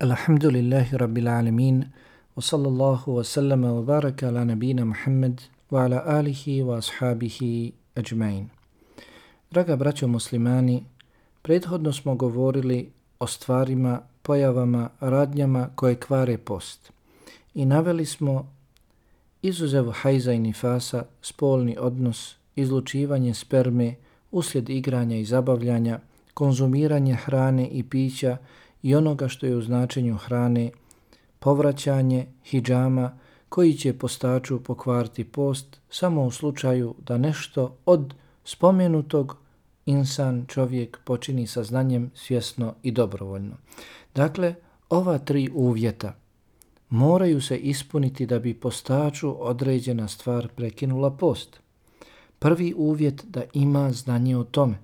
Alhamdulillahi Rabbil Alamin wa sallallahu wa sallama wa baraka ala nabina Muhammad wa ala alihi wa ashabihi ajmain. Draga braćo muslimani, prethodno smo govorili o stvarima, pojavama, radnjama koje kvare post. I naveli smo izuzev hajza i nifasa, spolni odnos, izlučivanje sperme, uslijed igranja i zabavljanja, konzumiranje hrane i pića i onoga što je u značenju hrane, povraćanje hijjama koji će postaču pokvarti post samo u slučaju da nešto od spomenutog insan čovjek počini sa znanjem svjesno i dobrovoljno. Dakle, ova tri uvjeta moraju se ispuniti da bi postaču određena stvar prekinula post. Prvi uvjet da ima znanje o tome.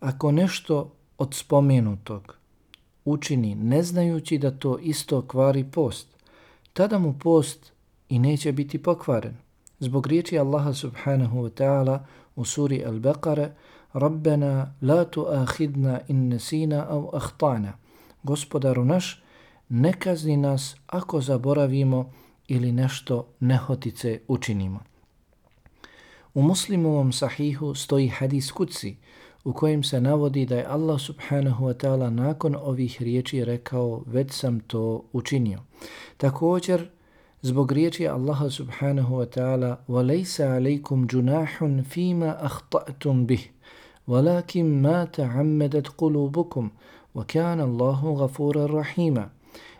Ako nešto od spomenutog učini ne znajući da to isto kvari post, tada mu post i neće biti pokvaren. Zbog riječi Allaha subhanahu wa ta'ala u suri Al-Baqara Rabbena la tuahidna in nesina au ahtana. Gospodaru naš, ne kazni nas ako zaboravimo ili nešto nehotice učinimo. U muslimovom sahihu stoji hadis kuci u kojem se navodi da je Allah subhanahu wa ta'ala nakon ovih riječi rekao već sam to učinio. Također, zbog riječi Allaha subhanahu wa ta'ala وَلَيْسَ عَلَيْكُمْ جُنَاحٌ فِيمَا أَخْطَأْتُمْ بِهِ وَلَكِمْ مَا تَعَمَّدَتْ قُلُوبُكُمْ وَكَانَ اللَّهُ غَفُورًا رَحِيمًا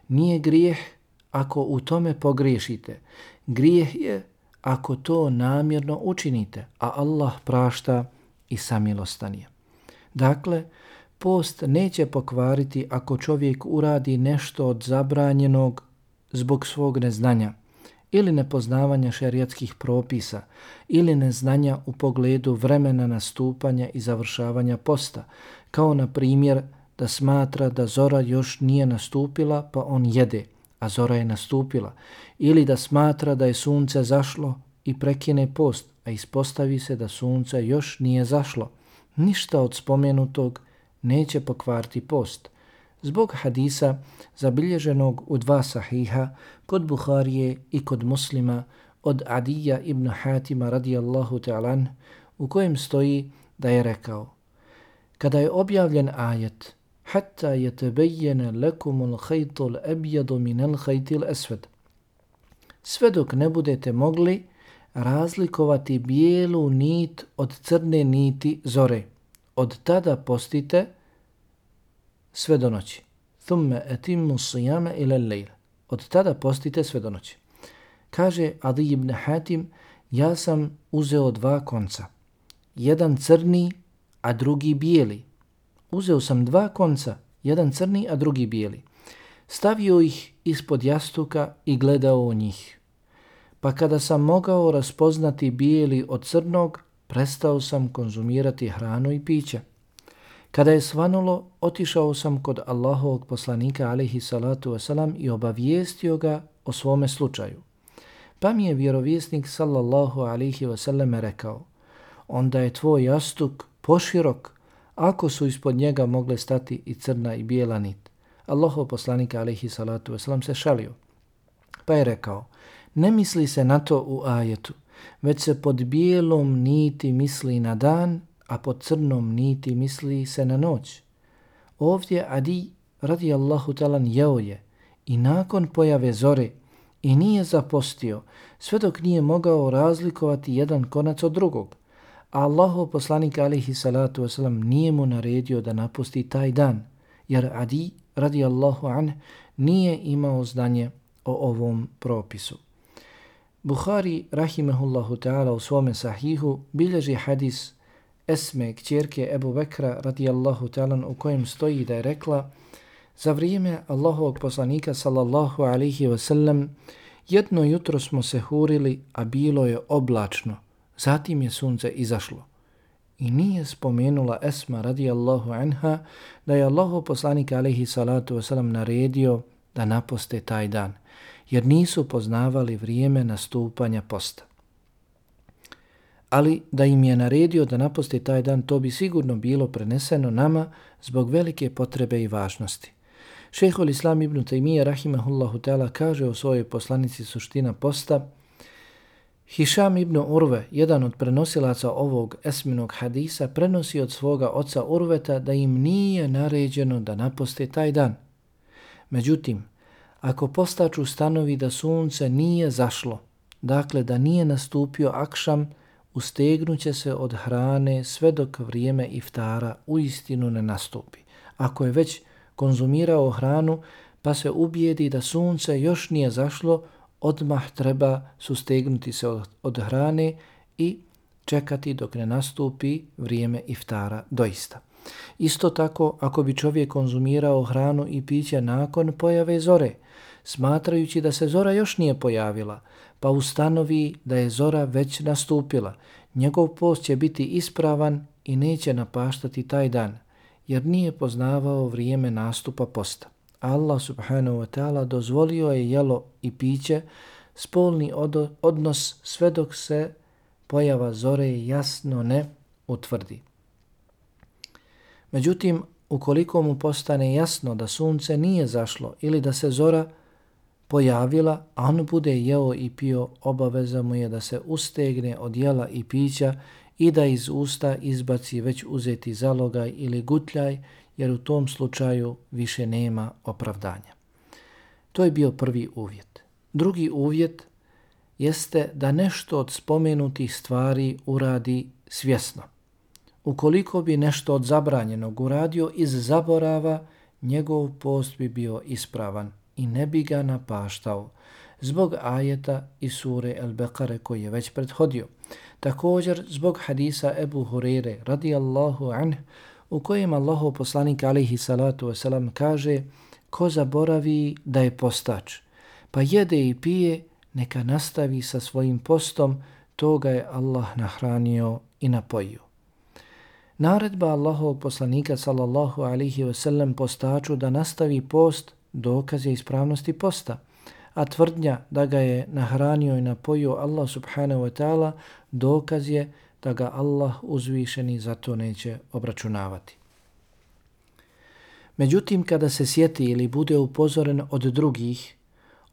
Nije grijeh ako u tome pogriješite. Grijeh je ako to namjerno učinite, a Allah prašta i samilostan je. Dakle, post neće pokvariti ako čovjek uradi nešto od zabranjenog zbog svog neznanja ili nepoznavanja šerijatskih propisa ili neznanja u pogledu vremena nastupanja i završavanja posta, kao na primjer da smatra da zora još nije nastupila pa on jede, a zora je nastupila, ili da smatra da je sunce zašlo i prekine post, a ispostavi se da sunce još nije zašlo – ništa od spomenutog neće pokvarti post. Zbog hadisa zabilježenog u dva sahiha kod Buharije i kod muslima od Adija ibn Hatima radijallahu ta'alan u kojem stoji da je rekao Kada je objavljen ajet Hatta je tebejjene lekumul hajtul ebjadu minel hajtil esved Sve dok ne budete mogli razlikovati bijelu nit od crne niti zore. Od tada postite sve do noći. Thumme etimmu sijame ila lejl. Od tada postite sve do noći. Kaže Adi ibn Hatim, ja sam uzeo dva konca. Jedan crni, a drugi bijeli. Uzeo sam dva konca, jedan crni, a drugi bijeli. Stavio ih ispod jastuka i gledao u njih pa kada sam mogao raspoznati bijeli od crnog, prestao sam konzumirati hranu i piće. Kada je svanulo, otišao sam kod Allahovog poslanika alihi salatu wasalam i obavijestio ga o svome slučaju. Pa mi je vjerovjesnik sallallahu alihi wasalam rekao, onda je tvoj jastuk poširok ako su ispod njega mogle stati i crna i bijela nit. Allahov poslanika alihi salatu wasalam se šalio. Pa je rekao, Ne misli se na to u ajetu, već se pod bijelom niti misli na dan, a pod crnom niti misli se na noć. Ovdje Adi radijallahu talan jeo je i nakon pojave zore i nije zapostio sve dok nije mogao razlikovati jedan konac od drugog. A Allahu poslanik alihi salatu wasalam nije mu naredio da napusti taj dan, jer Adi radijallahu an nije imao znanje o ovom propisu. Buhari, rahimehullahu ta'ala, u svome sahihu bilježi hadis Esme, kćerke Ebu Bekra, radijallahu ta'ala, u kojem stoji da je rekla Za vrijeme Allahovog poslanika, sallallahu alihi wasallam, jedno jutro smo se hurili, a bilo je oblačno. Zatim je sunce izašlo. I nije spomenula Esma, radijallahu anha, da je Allahov poslanik, alihi salatu wasallam, naredio da naposte taj dan jer nisu poznavali vrijeme nastupanja posta. Ali da im je naredio da naposti taj dan, to bi sigurno bilo preneseno nama zbog velike potrebe i važnosti. Šehol Islam ibn Taymiye rahimahullahu ta'ala kaže o svojoj poslanici suština posta Hišam ibn Urve, jedan od prenosilaca ovog esminog hadisa, prenosi od svoga oca Urveta da im nije naređeno da naposte taj dan. Međutim, ako postaču ustanovi da sunce nije zašlo, dakle da nije nastupio akšam, ustegnuće se od hrane sve dok vrijeme iftara u istinu ne nastupi. Ako je već konzumirao hranu pa se ubijedi da sunce još nije zašlo, odmah treba sustegnuti se od, od hrane i čekati dok ne nastupi vrijeme iftara doista. Isto tako, ako bi čovjek konzumirao hranu i piće nakon pojave zore, smatrajući da se zora još nije pojavila, pa ustanovi da je zora već nastupila, njegov post će biti ispravan i neće napaštati taj dan, jer nije poznavao vrijeme nastupa posta. Allah subhanahu wa ta'ala dozvolio je jelo i piće, spolni odnos sve dok se pojava zore jasno ne utvrdi. Međutim, ukoliko mu postane jasno da sunce nije zašlo ili da se zora pojavila, a on bude jeo i pio, obaveza mu je da se ustegne od jela i pića i da iz usta izbaci već uzeti zalogaj ili gutljaj, jer u tom slučaju više nema opravdanja. To je bio prvi uvjet. Drugi uvjet jeste da nešto od spomenutih stvari uradi svjesno. Ukoliko bi nešto od zabranjenog uradio iz zaborava, njegov post bi bio ispravan i ne bi ga napaštao zbog ajeta i sure El Bekare koji je već prethodio. Također zbog hadisa Ebu Hurere radijallahu anh u kojem Allahu poslanik alihi salatu wasalam kaže ko zaboravi da je postač, pa jede i pije, neka nastavi sa svojim postom, toga je Allah nahranio i napojio. Naredba Allahovog poslanika sallallahu alihi wasallam postaču da nastavi post dokaz je ispravnosti posta, a tvrdnja da ga je nahranio i napojio Allah subhanahu wa ta'ala dokaz je da ga Allah uzvišeni za to neće obračunavati. Međutim, kada se sjeti ili bude upozoren od drugih,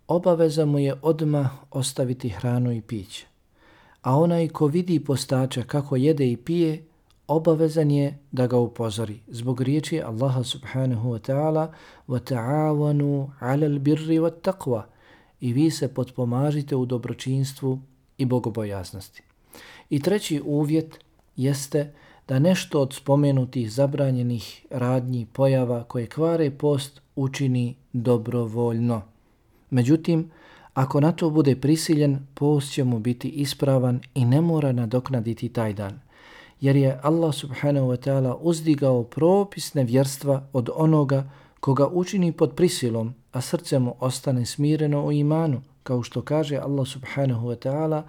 obaveza mu je odma ostaviti hranu i piće. A onaj ko vidi postača kako jede i pije, obavezan je da ga upozori. Zbog riječi Allaha subhanahu wa ta'ala وَتَعَاوَنُوا عَلَى الْبِرِّ وَالتَّقْوَى I vi se potpomažite u dobročinstvu i bogobojaznosti. I treći uvjet jeste da nešto od spomenutih zabranjenih radnji pojava koje kvare post učini dobrovoljno. Međutim, ako na to bude prisiljen, post će mu biti ispravan i ne mora nadoknaditi taj dan. Jer je Allah subhanahu wa ta'ala uzdigao propisne vjerstva od onoga koga učini pod prisilom, a srce mu ostane smireno u imanu, kao što kaže Allah subhanahu wa ta'ala,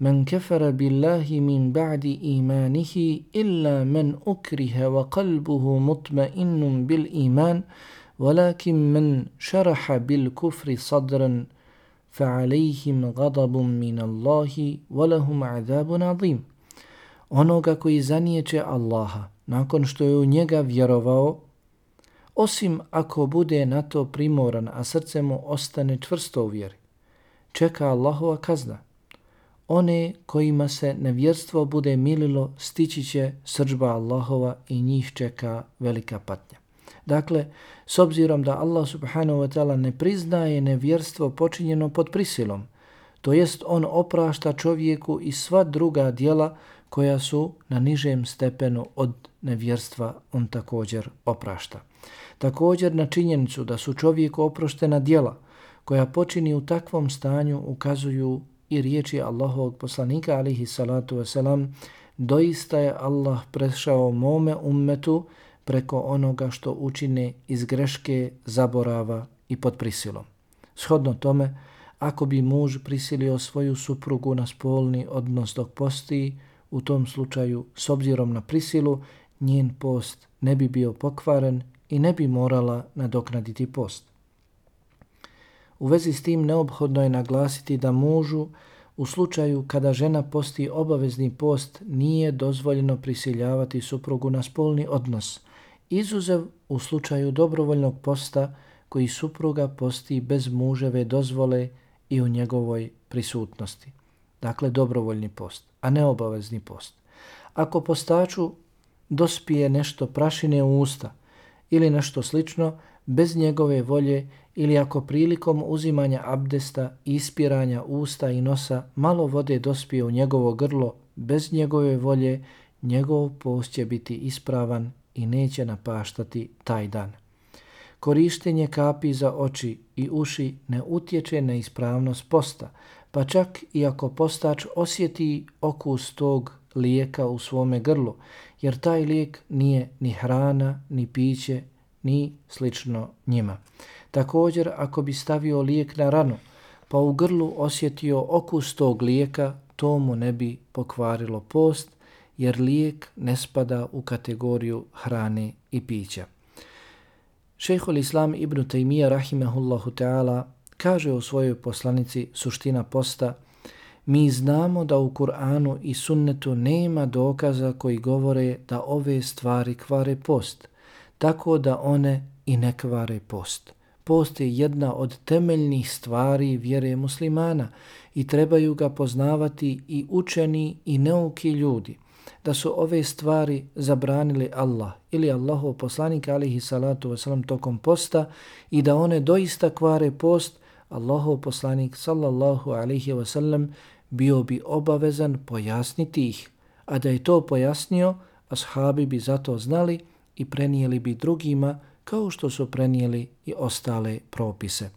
من كفر بالله من بعد إيمانه إلا من أكره وقلبه مطمئن بالإيمان ولكن من شرح بالكفر صدرا فعليهم غضب من الله ولهم عذاب عظيم onoga koji zaniječe Allaha nakon što je u njega vjerovao, osim ako bude na to primoran, a srce mu ostane čvrsto u vjeri. Čeka Allahova kazna one kojima se nevjerstvo bude mililo stići će srđba Allahova i njih čeka velika patnja. Dakle, s obzirom da Allah subhanahu wa ta'ala ne priznaje nevjerstvo počinjeno pod prisilom, to jest on oprašta čovjeku i sva druga dijela koja su na nižem stepenu od nevjerstva, on također oprašta. Također na činjenicu da su čovjeku oproštena dijela koja počini u takvom stanju ukazuju i riječi Allahovog poslanika alihi salatu wasalam, doista je Allah prešao mome ummetu preko onoga što učine iz greške, zaborava i pod prisilom. Shodno tome, ako bi muž prisilio svoju suprugu na spolni odnos dok posti, u tom slučaju, s obzirom na prisilu, njen post ne bi bio pokvaren i ne bi morala nadoknaditi post. U vezi s tim neophodno je naglasiti da mužu u slučaju kada žena posti obavezni post nije dozvoljeno prisiljavati suprugu na spolni odnos, izuzev u slučaju dobrovoljnog posta koji supruga posti bez muževe dozvole i u njegovoj prisutnosti. Dakle, dobrovoljni post, a ne obavezni post. Ako postaču dospije nešto prašine u usta ili nešto slično, bez njegove volje ili ako prilikom uzimanja abdesta, ispiranja usta i nosa malo vode dospije u njegovo grlo bez njegove volje, njegov post će biti ispravan i neće napaštati taj dan. Korištenje kapi za oči i uši ne utječe na ispravnost posta, pa čak i ako postač osjeti okus tog lijeka u svome grlu, jer taj lijek nije ni hrana, ni piće, ni slično njima. Također, ako bi stavio lijek na ranu, pa u grlu osjetio okus tog lijeka, to mu ne bi pokvarilo post, jer lijek ne spada u kategoriju hrane i pića. Šejhul Islam ibn Taymiyyah rahimehullahu ta'ala kaže u svojoj poslanici suština posta Mi znamo da u Kur'anu i sunnetu nema dokaza koji govore da ove stvari kvare post, tako da one i ne kvare post. Post je jedna od temeljnih stvari vjere muslimana i trebaju ga poznavati i učeni i neuki ljudi da su ove stvari zabranili Allah ili Allahov poslanik alihi salatu wasalam tokom posta i da one doista kvare post, Allahov poslanik sallallahu alihi wasalam bio bi obavezan pojasniti ih. A da je to pojasnio, ashabi bi zato znali i prenijeli bi drugima kao što su prenijeli i ostale propise.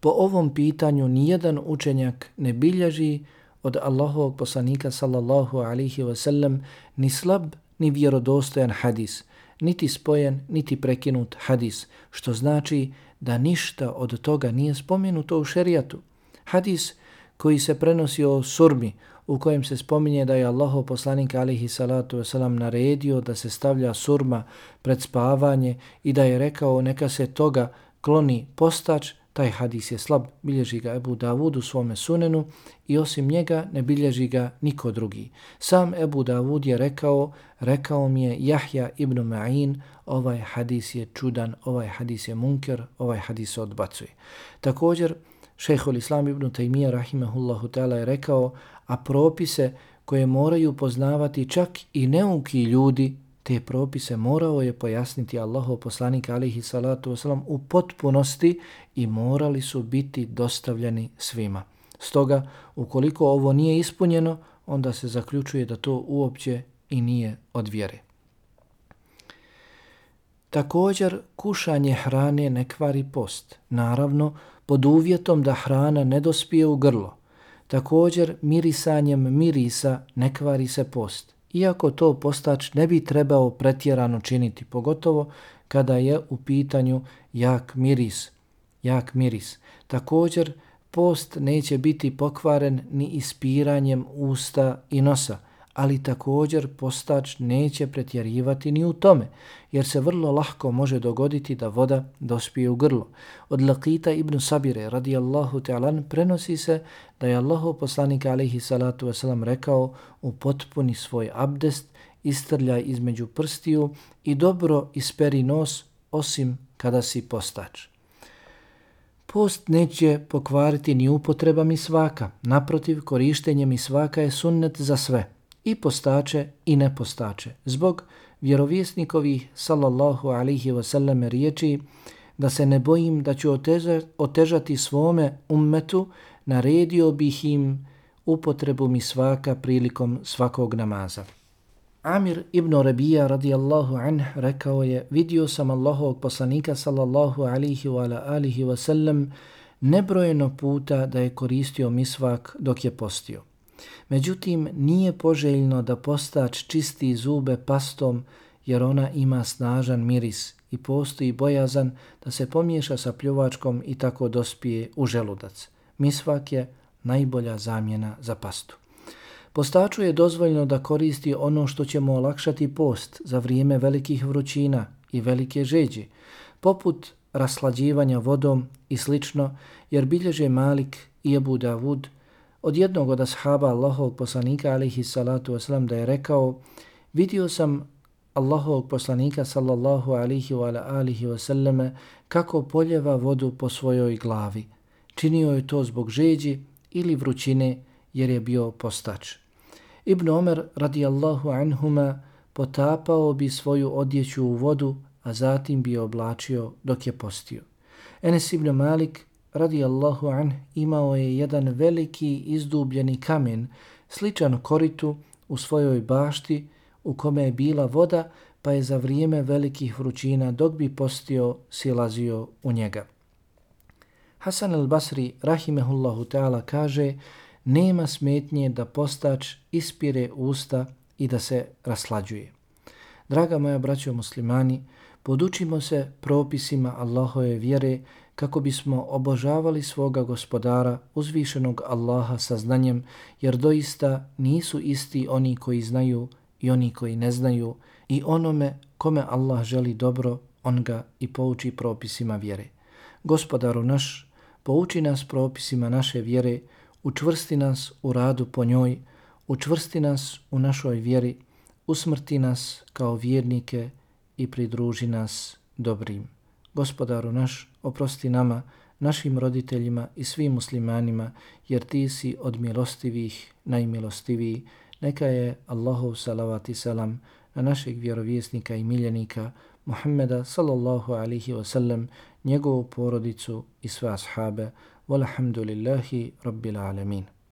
Po ovom pitanju nijedan učenjak ne bilježi od Allahovog poslanika sallallahu alihi wasallam ni slab ni vjerodostojan hadis, niti spojen, niti prekinut hadis, što znači da ništa od toga nije spomenuto u šerijatu. Hadis koji se prenosi o surmi, u kojem se spominje da je Allahov poslanik alihi salatu wasalam naredio da se stavlja surma pred spavanje i da je rekao neka se toga kloni postač, Taj hadis je slab, bilježi ga Ebu Davud u svome sunenu i osim njega ne bilježi ga niko drugi. Sam Ebu Davud je rekao, rekao mi je Jahja ibn Ma'in, ovaj hadis je čudan, ovaj hadis je munker, ovaj hadis se odbacuje. Također, šehol Islam ibn Taymiyyah rahimahullahu ta'ala je rekao, a propise koje moraju poznavati čak i neuki ljudi, te propise morao je pojasniti Allaho poslanik alihi salatu wasalam u potpunosti i morali su biti dostavljeni svima. Stoga, ukoliko ovo nije ispunjeno, onda se zaključuje da to uopće i nije od vjere. Također, kušanje hrane ne kvari post, naravno pod uvjetom da hrana ne dospije u grlo. Također, mirisanjem mirisa ne kvari se post iako to postač ne bi trebao pretjerano činiti, pogotovo kada je u pitanju jak miris. Jak miris. Također, post neće biti pokvaren ni ispiranjem usta i nosa, ali također postač neće pretjerivati ni u tome, jer se vrlo lahko može dogoditi da voda dospije u grlo. Od Lakita ibn Sabire radijallahu ta'alan prenosi se da je Allahu poslanik alaihi salatu wasalam rekao u potpuni svoj abdest, istrljaj između prstiju i dobro isperi nos osim kada si postač. Post neće pokvariti ni upotreba mi svaka, naprotiv korištenje mi svaka je sunnet za sve – i postače i nepostače. Zbog vjerovjesnikovih sallallahu alihi wasallam riječi da se ne bojim da ću otežati svome ummetu, naredio bih im upotrebu mi svaka prilikom svakog namaza. Amir ibn Rabija radijallahu anh rekao je vidio sam Allahovog poslanika sallallahu alihi wa alihi wasallam nebrojeno puta da je koristio misvak dok je postio. Međutim, nije poželjno da postač čisti zube pastom jer ona ima snažan miris i postoji bojazan da se pomiješa sa pljuvačkom i tako dospije u želudac. Misvak je najbolja zamjena za pastu. Postaču je dozvoljno da koristi ono što će mu olakšati post za vrijeme velikih vrućina i velike žeđe, poput raslađivanja vodom i slično, jer bilježe Malik i Ebu Davud od jednog od ashaba Allahovog poslanika alihi salatu wasalam da je rekao vidio sam Allahovog poslanika sallallahu alihi wa alihi wasallame kako poljeva vodu po svojoj glavi. Činio je to zbog žeđi ili vrućine jer je bio postač. Ibn Omer radijallahu anhuma potapao bi svoju odjeću u vodu, a zatim bi oblačio dok je postio. Enes ibn Malik radijallahu an imao je jedan veliki izdubljeni kamen sličan koritu u svojoj bašti u kome je bila voda pa je za vrijeme velikih vrućina dok bi postio silazio u njega. Hasan al-Basri rahimehullahu ta'ala kaže nema smetnje da postač ispire usta i da se raslađuje. Draga moja braćo muslimani, podučimo se propisima Allahove vjere kako bismo obožavali svoga gospodara, uzvišenog Allaha sa znanjem, jer doista nisu isti oni koji znaju i oni koji ne znaju i onome kome Allah želi dobro, on ga i pouči propisima vjere. Gospodaru naš, pouči nas propisima naše vjere, učvrsti nas u radu po njoj, učvrsti nas u našoj vjeri, usmrti nas kao vjernike i pridruži nas dobrim. Gospodaru naš, oprosti nama, našim roditeljima i svim muslimanima, jer ti si od milostivih najmilostiviji. Neka je Allahov salavat i salam na našeg vjerovjesnika i miljenika Muhammeda sallallahu alihi wasallam, njegovu porodicu i sve ashabe. Walhamdulillahi rabbil alamin.